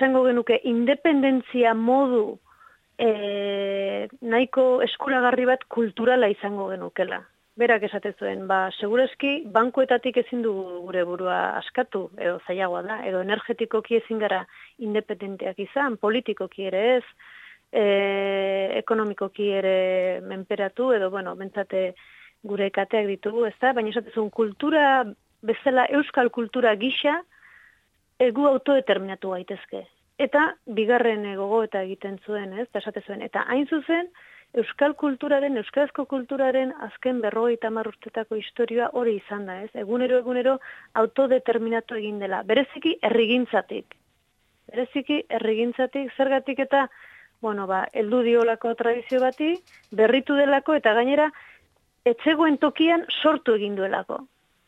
izango genuke independentzia modu e, nahiko eskuragarri bat kulturala izango genukela. Berak esate zuen, ba, segurazki, bankuetatik ezin du gure burua askatu, edo zailagoa da, edo energetikoki ezin gara independenteak izan, politikoki ere ez, e, ekonomikoki ere menperatu, edo, bueno, bentsate gure kateak ditugu, ez da, baina esatezun kultura, bezala euskal kultura gisa, egu autodeterminatu gaitezke. Eta bigarren gogo eta egiten zuen, ez, da esate zuen. Eta hain zuzen, euskal kulturaren, euskarazko kulturaren azken berrogeita marrurtetako historioa hori izan da, ez? Egunero, egunero autodeterminatu egin dela. Bereziki errigintzatik. Bereziki errigintzatik, zergatik eta, bueno, ba, eldu diolako tradizio bati, berritu delako eta gainera, etzegoen tokian sortu egin duelako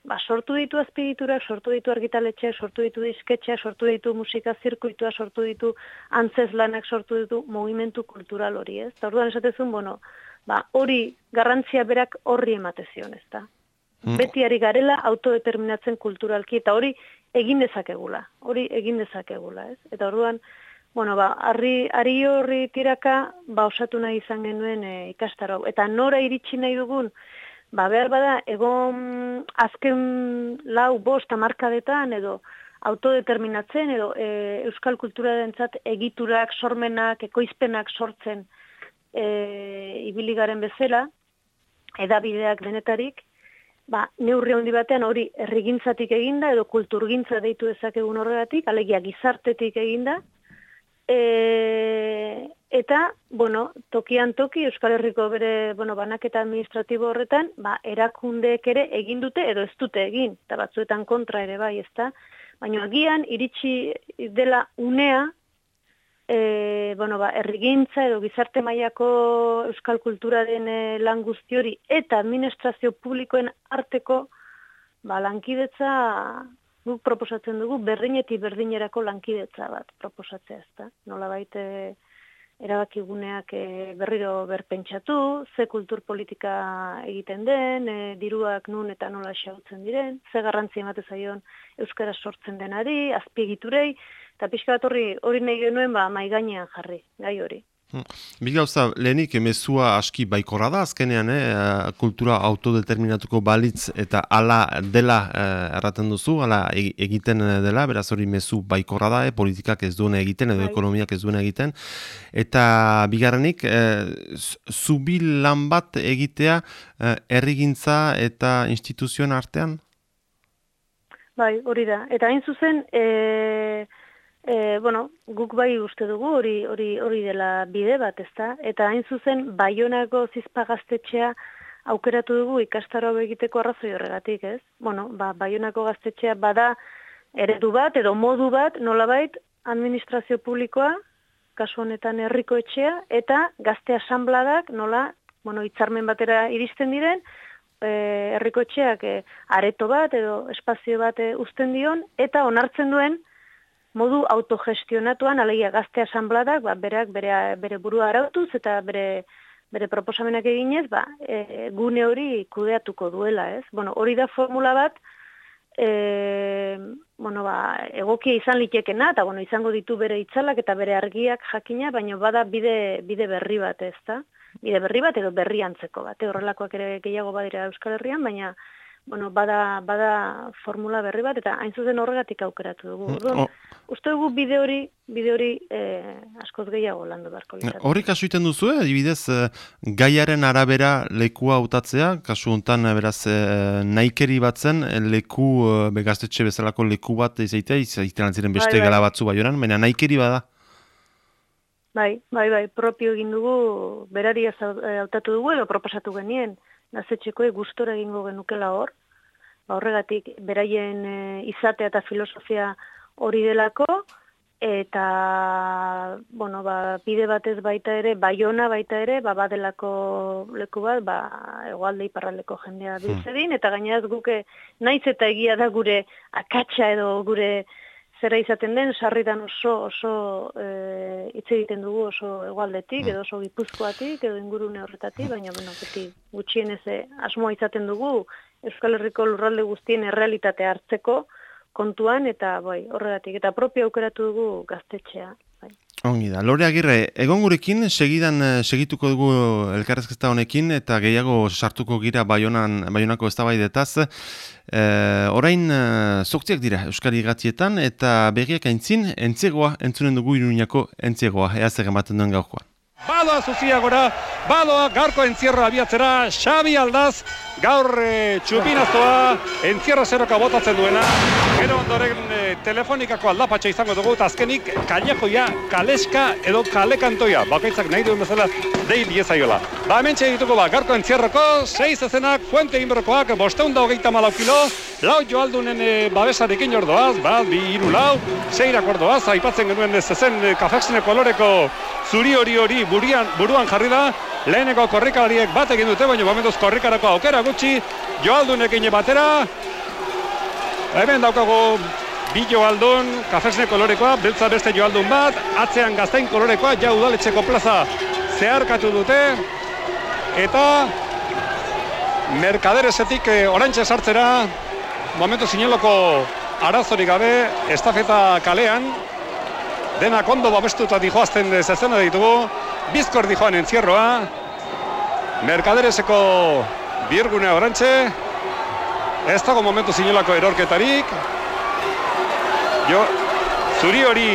ba, sortu ditu azpigiturak, sortu ditu argitaletxe, sortu ditu disketxea, sortu ditu musika zirkuitua, sortu ditu antzez lanak, sortu ditu movimentu kultural hori, ez? Eta orduan esatezun, bueno, ba, hori garrantzia berak horri ematezion, ez da? Hmm. Beti ari garela autodeterminatzen kulturalki, eta hori egin dezakegula, hori egin dezakegula, ez? Eta orduan, bueno, ba, arri, ari horri tiraka, ba, osatu nahi izan genuen e, ikastaro. Eta nora iritsi nahi dugun, ba, behar bada, egon azken lau bost amarkadetan edo autodeterminatzen edo e, euskal kultura dentzat egiturak, sormenak, ekoizpenak sortzen e, ibiligaren bezala, edabideak denetarik, ba, neurri handi batean hori errigintzatik eginda edo kulturgintza deitu ezakegun horregatik, alegia gizartetik eginda, e, eta, bueno, tokian toki Euskal Herriko bere, bueno, banaketa administratibo horretan, ba, erakundeek ere egin dute edo ez dute egin, eta batzuetan kontra ere bai, ezta? Baina agian iritsi dela unea, e, bueno, ba, errigintza edo gizarte mailako euskal kultura den e, lan guzti hori eta administrazio publikoen arteko ba, lankidetza guk proposatzen dugu berdinetik berdinerako lankidetza bat proposatzea ez da. Nola baite erabakiguneak e, berriro berpentsatu, ze kultur politika egiten den, e, diruak nun eta nola xautzen diren, ze garrantzi emate zaion euskara sortzen denari, azpiegiturei, eta pixka bat hori, hori nahi genuen ba, maiganean jarri, gai hori. Bi gauza, lehenik emezua aski baikorra da, azkenean, eh, kultura autodeterminatuko balitz eta ala dela eh, erraten duzu, ala e-, egiten dela, beraz hori mezu baikorra da, eh, politikak ez duena egiten edo bai. ekonomiak ez duena egiten. Eta bigarrenik, eh, zubil lan bat egitea eh, errigintza eta instituzioen artean? Bai, hori da. Eta hain zuzen, eh, E, bueno, guk bai uste dugu hori hori hori dela bide bat, ezta? Eta hain zuzen Baionako zizpagaztetxea aukeratu dugu ikastaro egiteko arrazoi horregatik, ez? Bueno, ba Baionako gaztetxea bada eredu bat edo modu bat, nolabait administrazio publikoa, kasu honetan herriko etxea eta gazte asambladak nola, bueno, hitzarmen batera iristen diren, eh herriko etxeak e, areto bat edo espazio bat e, uzten dion eta onartzen duen modu autogestionatuan, alegia gazte asambladak, ba, berak bere, bere burua arautuz eta bere, bere proposamenak eginez, ba, e, gune hori kudeatuko duela, ez? Bueno, hori da formula bat, e, bueno, ba, egokia izan litekena, eta bueno, izango ditu bere itzalak eta bere argiak jakina, baina bada bide, bide berri bat, ez da? Bide berri bat edo berri antzeko bat, horrelakoak ere gehiago badira Euskal Herrian, baina bueno, bada, bada formula berri bat, eta hain zuzen horregatik aukeratu dugu. Mm, Orduan, uste dugu bide hori, bide hori eh, askoz gehiago landu beharko litzatu. Horri kasu iten duzu, eh? adibidez, eh, gaiaren arabera lekua hautatzea, kasu hontan eh, beraz eh, naikeri batzen, leku, eh, begaztetxe bezalako leku bat izaitea, izaitea ziren beste bai, bai. gala batzu bai oran, baina naikeri bada? Bai, bai, bai, propio egin dugu, berari hautatu dugu, edo proposatu genien, nazetxeko gustora egingo genukela hor, ba, horregatik beraien e, izatea eta filosofia hori delako, eta bueno, ba, bide batez baita ere, baiona baita ere, ba, badelako leku bat, ba, egualde iparraleko jendea hmm. biltzedin, eta gaineraz guke naiz eta egia da gure akatsa edo gure zera izaten den, sarritan oso, oso e, hitz egiten dugu oso egualdetik, edo oso gipuzkoatik, edo ingurune horretatik, baina, bueno, beti gutxien ez asmoa izaten dugu, Euskal Herriko lurralde guztien errealitatea hartzeko, kontuan, eta bai, horregatik, eta propio aukeratu dugu gaztetxea. Bai. Ongi da, Lore Agirre, egon gurekin, segidan eh, segituko dugu elkarrezketa honekin, eta gehiago sartuko gira baionan, baionako ez da bai detaz. E, orain, e, dira Euskari Gatietan, eta berriak aintzin, entzegoa, entzunen dugu iruñako entzegoa, ea zer duen gaurkoa. Badoa zuzia gora, badoa garko entzierra abiatzera, Xabi Aldaz, gaur e, txupinaztoa, entzierra zeroka botatzen duena. Gero ondoren e, telefonikako aldapatxa izango dugu, eta azkenik kalejoia, kaleska edo kalekantoia. Bakaitzak nahi duen bezala, dei diezaiola. Ba, hemen dituko ba, garko entzierroko, seiz ezenak, fuente inbrokoak, bosteunda hogeita malau kilo, lau joaldunen e, babesarekin ordoaz, bat, bi, iru, lau, seirak ordoaz, aipatzen genuen ez ezen e, kafexene zuri hori hori burian, buruan jarri da, leheneko korrikalariek bat egin dute, baina momentuz korrikarako aukera gutxi, joaldunekin batera, hemen daukago bi joaldun, kafesne kolorekoa, beltza beste joaldun bat, atzean gaztain kolorekoa, ja udaletxeko plaza zeharkatu dute, eta merkaderezetik eh, orantxe sartzera, momentu zineloko arazorik gabe, estafeta kalean, dena kondo babestuta dijoazten zezena ditugu, bizkor dijoan entzierroa, merkadereseko birgunea orantxe, ez dago momentu zinolako erorketarik, jo, zuri hori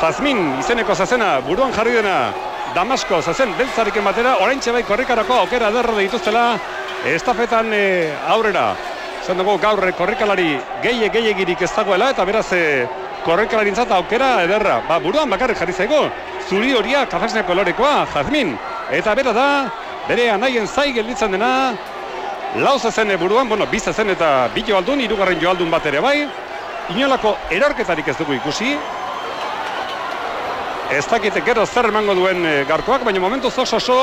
jazmin izeneko zazena buruan jarri dena Damasko zazen beltzarekin batera, oraintxe bai korrikarako aukera derro dituztela estafetan e, aurrera. Zer dugu gaur korrikalari gehiek gehiagirik ez dagoela eta beraz e, korrekalarintzat aukera ederra. Ba, buruan bakarrik jarri zaigo, zuri horia kafesne kolorekoa, jazmin. Eta bera da, bere anaien zai gelditzen dena, lau zezen buruan, bueno, biz zezen eta bi joaldun, irugarren joaldun bat ere bai, inolako erorketarik ez dugu ikusi, Ez dakite gero zer emango duen e, garkoak, baina momentu oso oso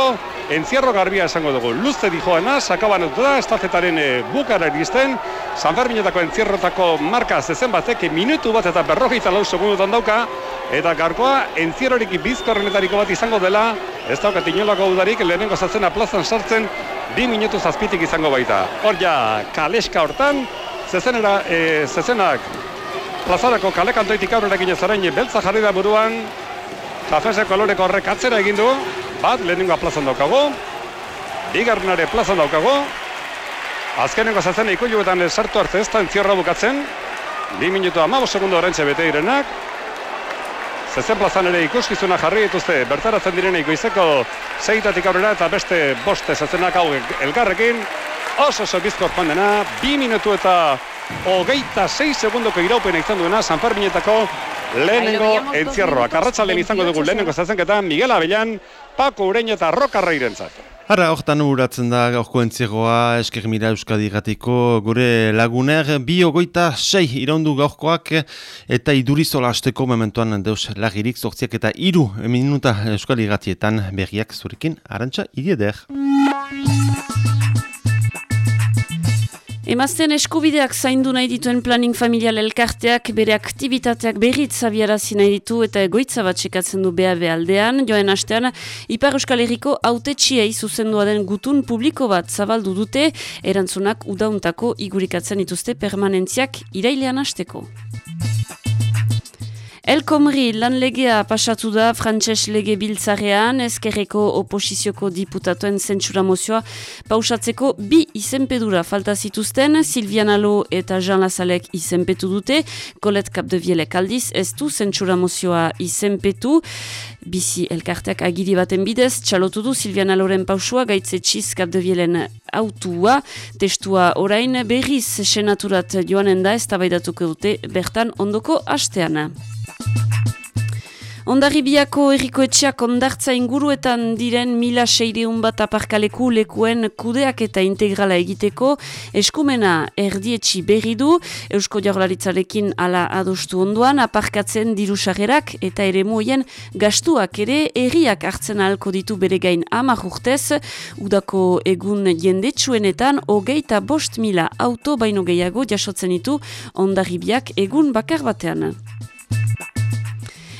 entzierro garbia esango dugu. Luzte dijoena, sakaban dut da, estafetaren e, bukara iristen, San Ferminetako entzierrotako marka zezen batek, minutu bat eta berrogeita lau segundutan dauka, eta garkoa entzierrorik bizkorrenetariko bat izango dela, ez daukat inolako udarik, lehenengo zazena plazan sartzen, bi minutu zazpitik izango baita. Hor ja, kaleska hortan, zezenera, e, zezenak, plazarako kalekantoitik aurrera gine zarain, beltza jarri da buruan, Kafese koloreko horrek atzera egin du, bat lehenengo plazan daukago, bigarrenare plazan daukago, azkenengo zazen ikujuetan sartu hartze ez da entziorra bukatzen, bi minutu amabo segundo horrentxe bete direnak, zezen plazan ere ikuskizuna jarri dituzte, bertaratzen direneiko izeko zeitatik aurrera eta beste boste zezenak hau elkarrekin, oso oso bizko joan dena, bi minutu eta hogeita sei segundoko iraupena izan duena San Ferminetako lehenengo entzierroa. Karratzalen izango dugu lehenengo zazenketa Miguel Abellan, Paco Ureño eta Roka Reirentzat. Ara, hortan uratzen da gaurko entziegoa esker mira Euskadi gatiko gure laguner bi ogoita sei iraundu gaurkoak eta idurizola hasteko mementoan deus lagirik sortziak eta iru minuta Euskadi gatietan berriak zurekin arantxa idieder. Emazten eskubideak zaindu nahi dituen planning familial elkarteak bere aktivitateak berriz zabiarazi nahi ditu eta egoitza bat sekatzen du BAB aldean. Joen astean, Ipar Euskal Herriko autetxiei zuzendua den gutun publiko bat zabaldu dute, erantzunak udauntako igurikatzen dituzte permanentziak irailean hasteko. Elkomri lan legea pasatu da frantses lege biltzarean, ezkerreko oposizioko diputatuen zentsura mozioa pausatzeko bi izenpedura falta zituzten, Silvian Alo eta Jean Lazalek izenpetu dute, Colette Capdevielek aldiz, ez du zentsura mozioa izenpetu, bizi elkarteak agiri baten bidez, txalotu du Silvian Aloren pausua, gaitze txiz Capdevielen autua, testua orain berriz senaturat joanen da, ez dute bertan ondoko hasteana. Ondarribiako errikoetxeak ondartza inguruetan diren mila seireun bat aparkaleku lekuen kudeak eta integrala egiteko eskumena erdietxi berri du Eusko Jaurlaritzarekin ala adostu onduan aparkatzen dirusagerak eta ere moien gastuak ere erriak hartzen ahalko ditu bere gain amak udako egun jendetsuenetan hogeita bost mila auto baino gehiago jasotzen ditu ondarribiak egun bakar batean.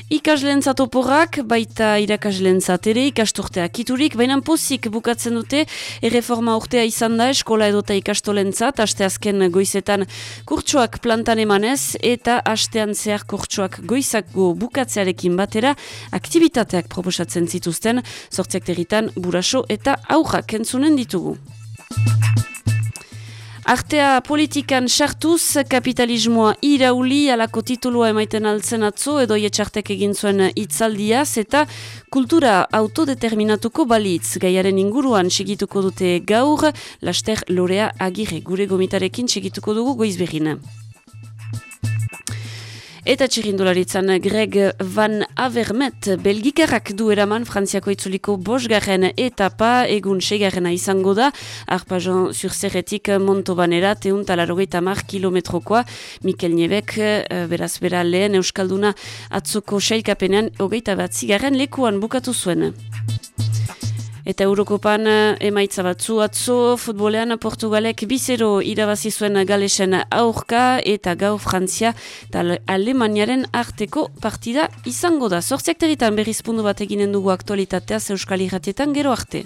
Ikaslentzat oporrak, baita irakaslentzat ere, ikasturteak iturik, baina pozik bukatzen dute, erreforma urtea izan da eskola edota ikastolentzat, aste azken goizetan kurtsuak plantan emanez, eta astean zehar kurtsuak goizako bukatzearekin batera, aktivitateak proposatzen zituzten, sortziak territan buraso eta aurrak entzunen ditugu. Artea politikan sartuz kapitalismoa irauli alako titulua emaiten altzen atzo edo etxartek egin zuen itzaldiaz eta kultura autodeterminatuko balitz gaiaren inguruan segituko dute gaur, laster lorea agire gure gomitarekin segituko dugu goizberina. Eta txirindularitzan Greg Van Avermet belgikarrak du eraman Frantziako itzuliko bosgarren etapa egun segarrena izango da Arpajon Zurzerretik Montobanera teun talarrogeita mar kilometrokoa Mikel Niebek eh, beraz bera lehen Euskalduna atzoko sailkapenean hogeita bat zigarren lekuan bukatu zuen. Eta Eurokopan eh, emaitza batzu atzo, futbolean Portugalek bizero irabazi zuen galesen aurka eta gau Frantzia eta Alemaniaren arteko partida izango da. Zortziak territan berriz pundu bat eginen dugu aktualitatea Euskal Iratietan gero arte.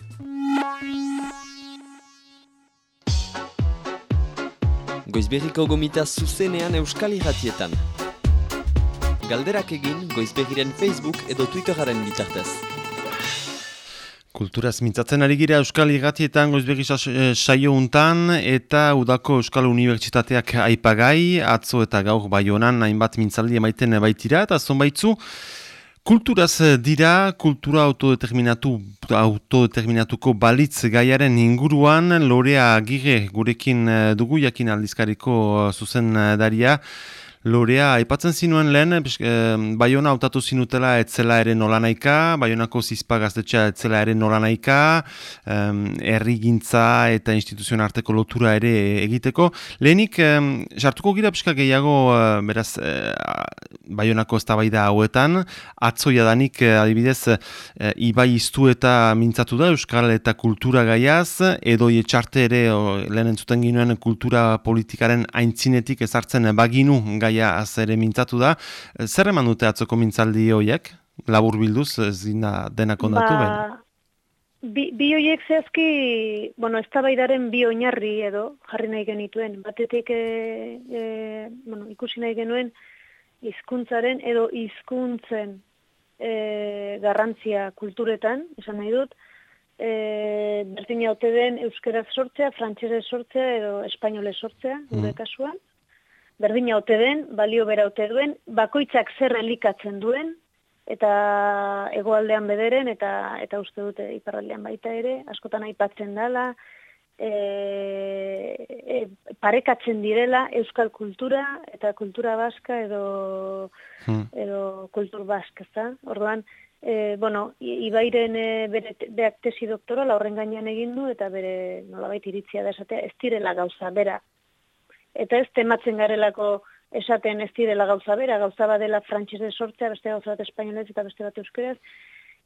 Goizberriko gomita zuzenean Euskal Iratietan. Galderak egin Goizberriren Facebook edo Twitteraren bitartez. Kulturaz mintzatzen ari gira Euskal Igatietan goizbegi eh, saio untan eta udako Euskal Unibertsitateak aipagai, atzo eta gaur bai honan hainbat mintzaldi emaiten baitira eta zonbaitzu kulturaz dira, kultura autodeterminatu, autodeterminatuko balitz gaiaren inguruan, lorea agire gurekin eh, dugu jakin aldizkariko eh, zuzen daria, Lorea, aipatzen zinuen lehen, eh, Baiona hautatu zinutela etzela ere nolanaika, Baionako zizpa gaztetxea etzela ere nolanaika, eh, errigintza eta instituzioen arteko lotura ere egiteko. Lehenik, eh, sartuko gira pixka gehiago, eh, beraz, eh, Baionako ez da hauetan, atzoia danik eh, adibidez, eh, Ibai iztu eta mintzatu da, Euskal eta kultura gaiaz, edo etxarte ere, o, lehen entzuten ginoen kultura politikaren aintzinetik ezartzen baginu gai gaia azere mintzatu da. Zer eman dute atzoko mintzaldi horiek? Labur bilduz, ez dina denak ondatu ba, Bi, bi horiek zehazki, bueno, ez tabaidaren bi oinarri edo, jarri nahi genituen. Batetik, e, e, bueno, ikusi nahi genuen, hizkuntzaren edo hizkuntzen e, garrantzia kulturetan, esan nahi dut, e, berdin haute den euskeraz sortzea, frantxerez sortzea edo espainolez sortzea, gure mm. kasuan berdina ote den, balio bera ote duen, bakoitzak zer elikatzen duen, eta egoaldean bederen, eta eta uste dute iparraldean baita ere, askotan aipatzen dela, e, e, parekatzen direla euskal kultura eta kultura baska edo, hmm. edo kultur baska, ez Orduan, e, bueno, ibairen e, bere beak tesi doktora, horren gainean egin du, eta bere nolabait iritzia da esatea, ez direla gauza, bera, eta ez tematzen garelako esaten ez direla gauza bera, gauza badela frantxez sortzea, beste gauza bat espainolez eta beste bat euskeraz,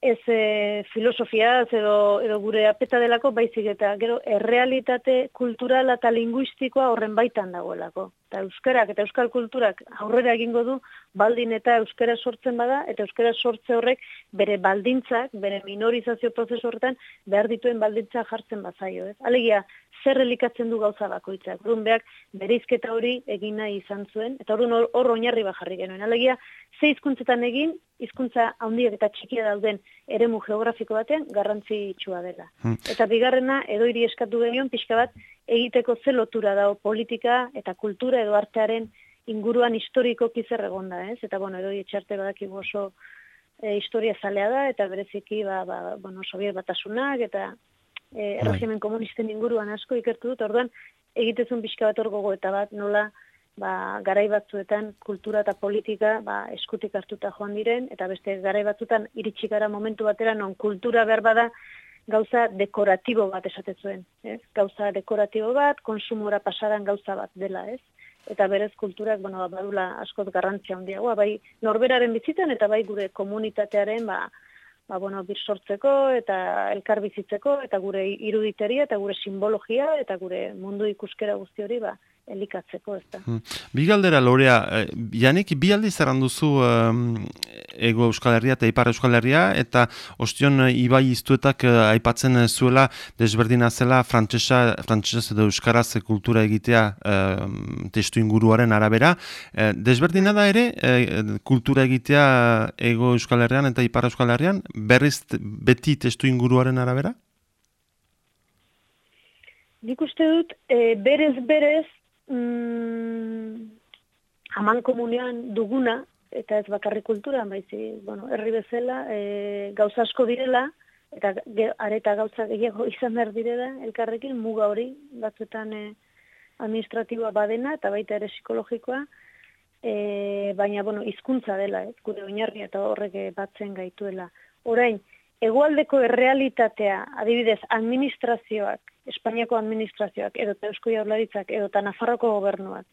ez e, filosofia edo, edo gure apeta delako baizik eta gero errealitate kulturala eta linguistikoa horren baitan dagoelako. Eta euskarak eta euskal kulturak aurrera egingo du baldin eta euskara sortzen bada eta euskara sortze horrek bere baldintzak, bere minorizazio prozesu horretan behar dituen baldintza jartzen bazaio. Ez? Alegia, zer elikatzen du gauza bakoitzak. Orduan behar bereizketa hori egin nahi izan zuen, eta orduan hor oinarri bajarri genuen. Alegia, ze hizkuntzetan egin, hizkuntza handiak eta txikia dauden eremu geografiko batean garrantzi itxua dela. Hmm. Eta bigarrena, edo hiri eskatu genion, pixka bat, egiteko ze lotura dago politika eta kultura edo artearen inguruan historiko kizer egonda, ez? Eta, bueno, edo etxarte badaki oso e, historia zalea da, eta bereziki, ba, ba, bueno, sobiet batasunak, eta e, regimen komunisten inguruan asko ikertu dut, orduan egitezun pixka bat orgogo eta bat nola ba, garai batzuetan kultura eta politika ba, eskutik hartuta joan diren, eta beste garai batzuetan iritsi gara momentu batera non kultura behar bada gauza dekoratibo bat esatetzuen. Ez? Gauza dekoratibo bat, konsumora pasadan gauza bat dela, ez? Eta berez kulturak, bueno, badula askoz garrantzia handiagoa, bai norberaren bizitan eta bai gure komunitatearen, ba, ba, bueno, bir sortzeko eta elkar bizitzeko eta gure iruditeria eta gure simbologia eta gure mundu ikuskera guzti hori ba, elikatzeko, ez da. Hmm. Bi galdera, Lorea, eh, janek, bi aldi zerran duzu ego Euskal Herria eta Ipar Euskal Herria, eta ostion uh, Ibai iztuetak aipatzen zuela desberdina zela frantsesa frantsesa edo Euskaraz kultura egitea uh, testu inguruaren arabera. Uh, desberdina da ere, kultura egitea ego Euskal Herrian eta Ipar Euskal Herrian, berriz beti testu inguruaren arabera? Nik uste dut, e, berez berez, mm, haman komunean duguna, eta ez bakarri kultura, baizi, bueno, herri bezala, e, gauza asko direla, eta areta gauza gehiago izan behar direla, elkarrekin muga hori, batzuetan e, administratiboa badena, eta baita ere psikologikoa, e, baina, bueno, hizkuntza dela, ez, gure oinarria eta horrek batzen gaituela. Orain, egualdeko errealitatea, adibidez, administrazioak, Espainiako administrazioak, edo Eusko Jaurlaritzak, edo Nafarroko gobernuak,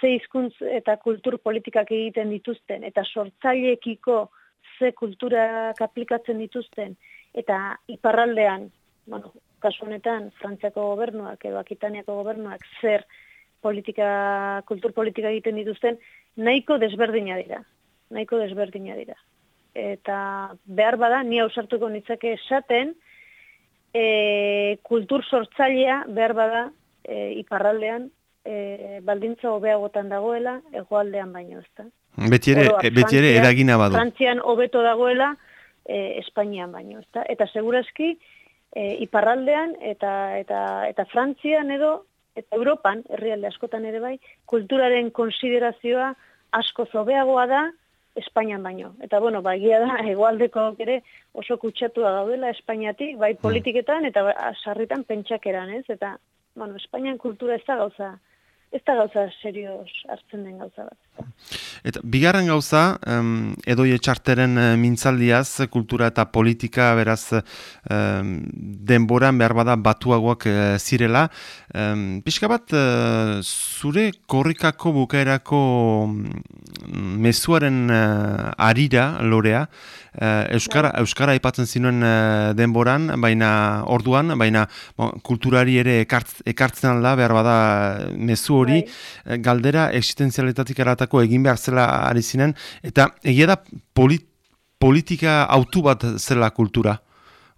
ze hizkuntz eta kultur politikak egiten dituzten, eta sortzaileekiko ze kulturak aplikatzen dituzten, eta iparraldean, bueno, kasu honetan, Frantziako gobernuak, edo Akitaniako gobernuak, zer politika, kultur politika egiten dituzten, nahiko desberdina dira. Nahiko desberdina dira eta behar bada, ni hausartuko nitzake esaten, e, kultur sortzailea behar bada e, iparraldean e, baldintza hobeagotan dagoela egoaldean baino ez da. Beti ere, beti ere eragina badu. Frantzian hobeto dagoela e, Espainian baino ez da. Eta segurazki e, iparraldean eta, eta, eta Frantzian edo eta Europan, herrialde askotan ere bai, kulturaren konsiderazioa asko zobeagoa da, Espainian baino. Eta bueno, ba da hegoaldeko ere oso kutsatua gaudela Espainiatik, bai hmm. politiketan eta sarritan pentsakeran, ez? Eta bueno, Espainian kultura ez da gauza ez da gauza serioz hartzen den gauza bat. Eta bigarren gauza, um, edoi etxarteren uh, mintzaldiaz, kultura eta politika, beraz, um, denboran behar bada batuagoak uh, zirela. Um, pixka bat, uh, zure korrikako bukaerako mezuaren uh, arira, lorea, Euskara, bai. Euskara aipatzen zinuen denboran, baina orduan, baina bon, kulturari ere ekart, ekartzen alda, behar bada mezu hori, bai. galdera existenzialetatik eratako egin behar zela ari zinen, eta egia da politika autu bat zela kultura.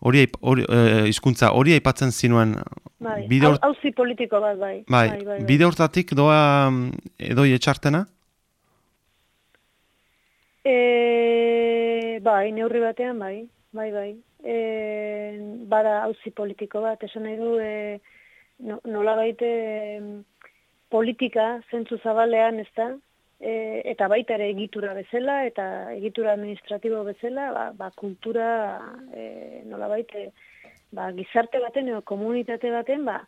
Hori hori hizkuntza hori aipatzen zinuen bai. bide auzi politiko bat bai. Bai, bai, bai, bide hortatik doa edoi etxartena? E, bai, neurri batean, bai, bai, bai. E, bada hauzi politiko bat, esan nahi du, e, no, nola baite politika zentzu zabalean, ez da, e, eta baita ere egitura bezala, eta egitura administratibo bezala, ba, ba kultura e, nola baite, ba, gizarte baten, edo komunitate baten, ba,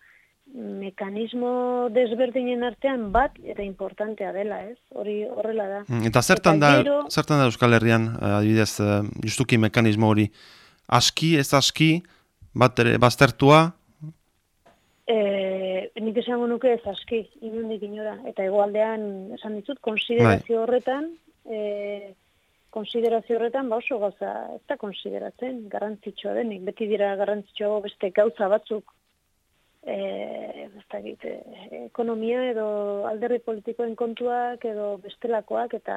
mekanismo desberdinen artean bat eta importantea dela, ez? Hori horrela da. Mm, eta zertan da, zertan da Euskal Herrian, eh, adibidez, uh, justuki mekanismo hori? Aski, ez aski, bat ere, baztertua? E, nik esango nuke ez aski, inundik inora. Eta egoaldean, esan ditut, konsiderazio bai. horretan, e, konsiderazio horretan, ba oso gauza, ez da konsideratzen, garrantzitsua denik. Beti dira garrantzitsua beste gauza batzuk eh ekonomia edo alderri politikoen kontuak edo bestelakoak eta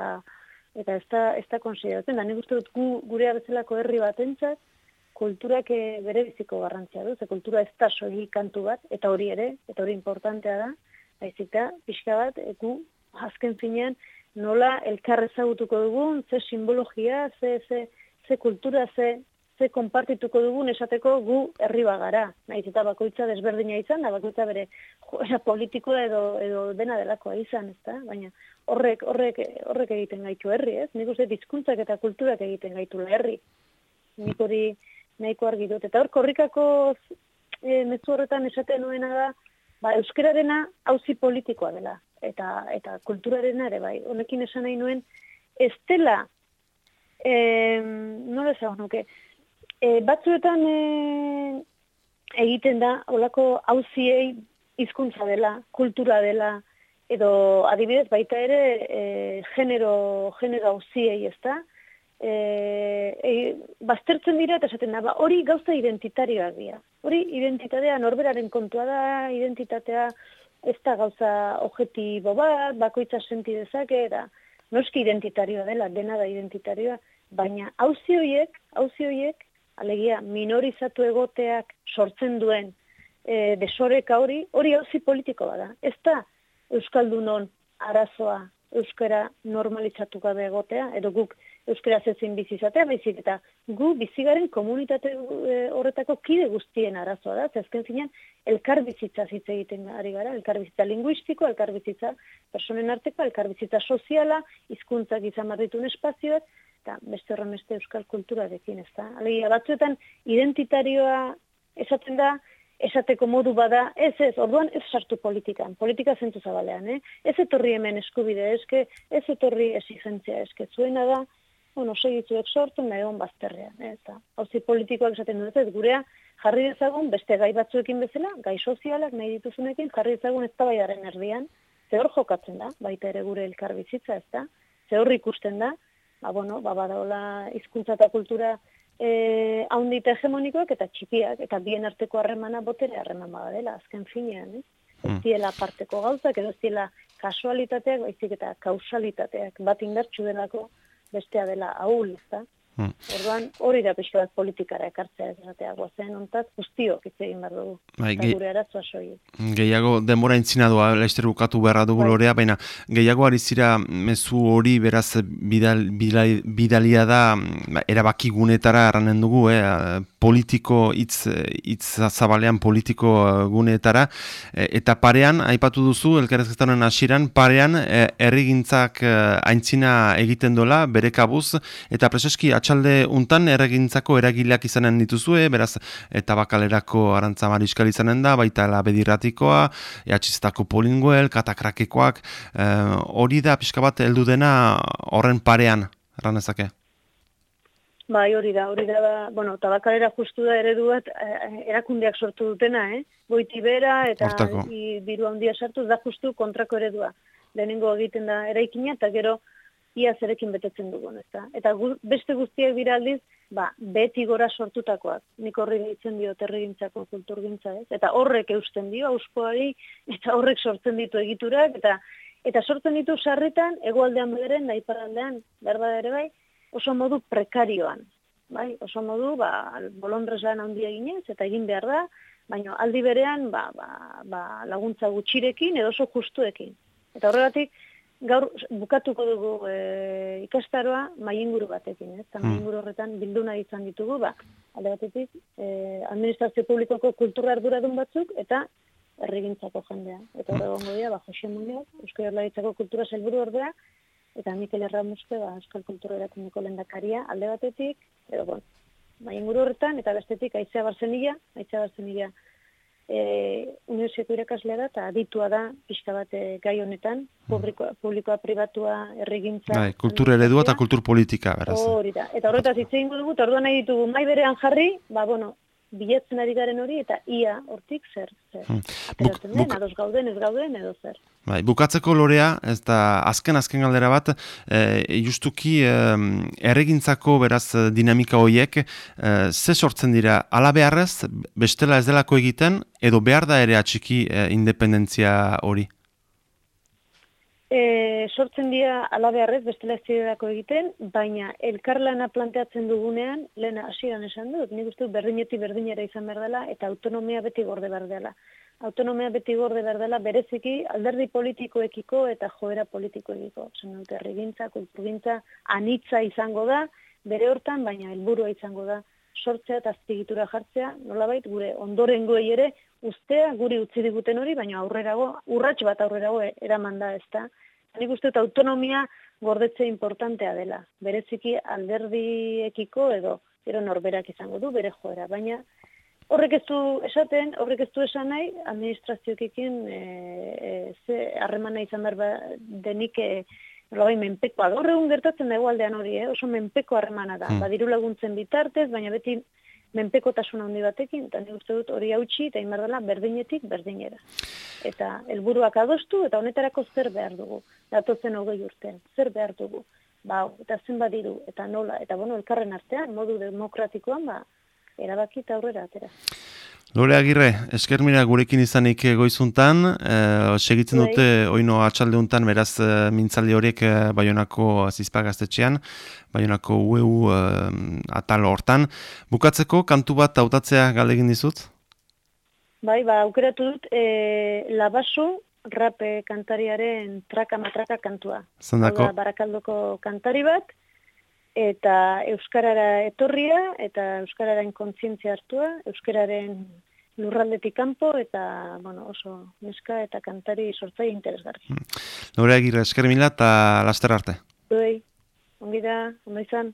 eta ez da, ez da konsideratzen. Da, nik uste dut gu, gure abezalako herri batentzat, kulturak eh, bere biziko garrantzia du, ze kultura ez da soli kantu bat, eta hori ere, eta hori importantea da, baizik da, pixka bat, e, gu, azken finean, nola elkarrezagutuko dugun, ze simbologia, ze, ze, ze kultura, ze, ze konpartituko dugun esateko gu herri bagara. Naiz eta bakoitza desberdina izan, da bakoitza bere joera politikoa edo, edo dena delakoa izan, ezta? Baina horrek, horrek, horrek egiten gaitu herri, ez? Nik uste dizkuntzak eta kulturak egiten gaitu herri. Nik hori nahiko argi dut. Eta hor, korrikako e, mezu horretan esaten nuena da, ba, euskararena hauzi politikoa dela. Eta, eta kulturarena ere, bai. Honekin esan nahi nuen, ez dela, e, nola esan nuke, e, batzuetan e, egiten da, olako hauziei hizkuntza dela, kultura dela, edo adibidez baita ere e, genero, genero hauziei ez da, e, e, baztertzen dira eta esaten da, ba, hori gauza identitarioa dira. Hori identitatea norberaren kontua da, identitatea ez da gauza objetibo bat, bakoitza senti dezake, da, noski identitarioa dela, dena da identitarioa, baina hauzi horiek, hauzi horiek, alegia minorizatu egoteak sortzen duen e, desoreka hori, hori hauzi politiko bada. Ez da Euskaldunon arazoa Euskara normalizatu gabe egotea, edo guk Euskara zezin bizizatea, baizik eta gu bizigaren komunitate e, horretako kide guztien arazoa da, zezken zinean, elkarbizitza hitz egiten ari gara, elkarbizitza linguistiko, elkarbizitza personen arteko, elkarbizitza soziala, hizkuntzak izan marritun espazioak, eta beste horren beste euskal kulturarekin, ez da. Alegia, batzuetan identitarioa esaten da, esateko modu bada, ez ez, orduan ez sartu politikan, politika zentu zabalean, eh? ez etorri hemen eskubide, eske, ez etorri exigentzia, eske, zuena da, bueno, segitzuek sortu, nahi hon bazterrean, eh? eta hauzi politikoak esaten dut, ez gurea, jarri dezagun, beste gai batzuekin bezala, gai sozialak nahi dituzunekin, jarri dezagun ez tabaiaren erdian, ze hor jokatzen da, baita ere gure elkarbizitza, ez da, ze hor ikusten da, ba, bueno, ba, badaola izkuntza eta kultura eh haundita hegemonikoak eta txikiak eta bien arteko harremana botere harreman bada dela azken finean, eh? Ez hmm. diela parteko gauzak edo ez diela kasualitateak, baizik eta kausalitateak bat indartsu delako bestea dela ahul, ezta? Hmm. Orduan, hori da pixka bat politikara ekartzea esatea, guazen ontat, guztiok hitz egin behar dugu. Bai, ge gure arazoa soi. Gehiago, denbora intzina doa, laizter bukatu beharra dugu bai. lorea, baina gehiago ari zira mezu hori beraz bidal, bidal, bidalia da ba, erabaki gunetara erranen dugu, eh? Politiko hitz hitz zabalean politiko guneetara. E, eta parean aipatu duzu elkarrezketaren hasieran parean herrigintzak e, aintzina egiten dola bere kabuz eta preseski atxalde untan erregintzako eragileak izanen dituzue beraz eta bakalerako arantza mariskal izanen da baita la bedirratikoa ehatxiztako polinguel katakrakikoak hori da pixka bat heldu dena horren parean erranezake Bai, hori da, hori da, ba, bueno, tabakalera justu da eredu bat, eh, erakundeak sortu dutena, eh? Goiti bera, eta biru handia sartu, da justu kontrako eredua. Lehenengo egiten da eraikina, eta gero ia zerekin betetzen dugu, ezta? Eta beste guztiak bira aldiz, ba, beti gora sortutakoak. Nik horri ditzen dio terrigintzako kulturgintza, ez? Eta horrek eusten dio, auskoari, eta horrek sortzen ditu egiturak, eta eta sortzen ditu sarritan, egoaldean bederen, nahi parandean, berda ere bai, oso modu prekarioan. Bai, oso modu, ba, bolondrez lan handia ginez, eta egin behar da, baina aldi berean ba, ba, ba, laguntza gutxirekin edo oso justuekin. Eta horregatik, gaur bukatuko dugu e, ikastaroa mainguru batekin, ez? Eta mm. horretan bilduna izan ditugu, ba, alde batetik, e, administrazio publikoko kultura arduradun batzuk, eta errigintzako jendea. Eta horregongo dira, ba, Jose Muñoz, Euskal kultura zelburu ordea, eta Mikel Erramuske, ba, Euskal Kultura Erakundeko lendakaria, alde batetik, edo, bon, bai inguru horretan, eta bestetik, Aizea Barzenila, Aizea Barzenila, e, universietu irakaslea da, eta aditua da, pixka bat gai honetan, mm. publikoa, publikoa pribatua, errigintza. Bai, kultur eredua eta kultur politika, beraz. Hori da, eta horretaz hitz dugu, eta orduan nahi ditugu, mai berean jarri, ba, bueno, bilatzen ari garen hori eta ia hortik zer zer. Hmm. Buk, buk... ados gauden ez gauden edo zer. Bai, bukatzeko lorea, ez da azken azken galdera bat, e, justuki e, erregintzako beraz dinamika horiek, e, ze sortzen dira, ala beharrez, bestela ez delako egiten, edo behar da ere atxiki e, independentzia hori? E, sortzen dira alabearrez bestela ez egiten, baina elkarlana planteatzen dugunean, lehen hasieran esan dut, nik uste berdineti berdinera izan behar dela, eta autonomia beti gorde behar dela. Autonomia beti gorde behar dela, bereziki alderdi politikoekiko eta joera politikoekiko. Zer dut, errigintza, kulturgintza, anitza izango da, bere hortan, baina helburua izango da, sortzea eta azpigitura jartzea, nolabait, gure ondorengoei ere, ustea guri utzi diguten hori, baina aurrerago, urrats bat aurrerago eraman da, ez da. Nik uste autonomia gordetze importantea dela. Bereziki alderdiekiko edo, ero norberak izango du, bere joera. Baina horrek ez du esaten, horrek ez du esan nahi, administrazioekin e, e, ze harremana izan behar ba, denik e, Bai, menpekoa. Gaur egun gertatzen da egualdean hori, eh? oso menpeko harremana da. Hmm. Badiru laguntzen bitartez, baina beti menpekotasun handi batekin, eta nik uste dut hori hautsi, eta inbar dela berdinetik berdinera. Eta helburuak adostu, eta honetarako zer behar dugu, datotzen hogei urtean, zer behar dugu, ba, eta zen badiru, eta nola, eta bueno, elkarren artean, modu demokratikoan, ba, erabaki eta aurrera atera. Lore Agirre, esker mira gurekin izanik goizuntan, e, segitzen Bai. dute oino atxaldeuntan, beraz e, mintzaldi horiek e, Baionako zizpagaztetxean, Baionako UEU e, atal hortan. Bukatzeko, kantu bat hautatzea galegin dizut? Bai, ba, aukeratu dut, e, labasu rape kantariaren traka matraka kantua. Zendako, da, barakaldoko kantari bat, eta euskarara etorria, eta euskararen kontzientzia hartua, euskararen lurraldetik kanpo, eta, bueno, oso neska eta kantari sortzai interesgarri. Lore Agirre, esker mila eta laster arte. Zuei, ongi da, ondo izan.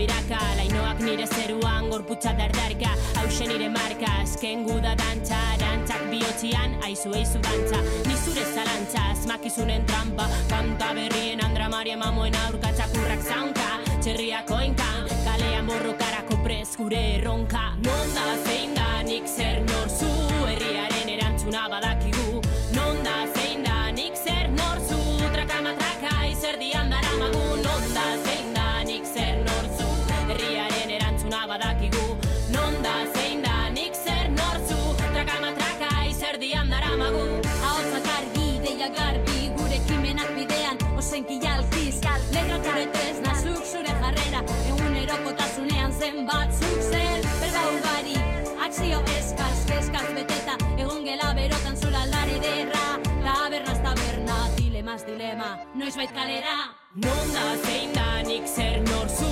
Biraka. Lainoak nire zeruan gorputza dardarka. Hauxe nire marka, azken guda dantza. Dantzak bihotzian, aizu eizu dantza. Ni zure zalantza, asmakizunen trampa. Kanta berrien andra maria mamoen aurka txakurrak zaunka. Txerriak oinkan, kalean borrokarako prez gure erronka. Non da zein da nik zer norzu, herriaren erantzuna badakigu. Dilema, noiz bait kalera, Non da zein da nik zer norzu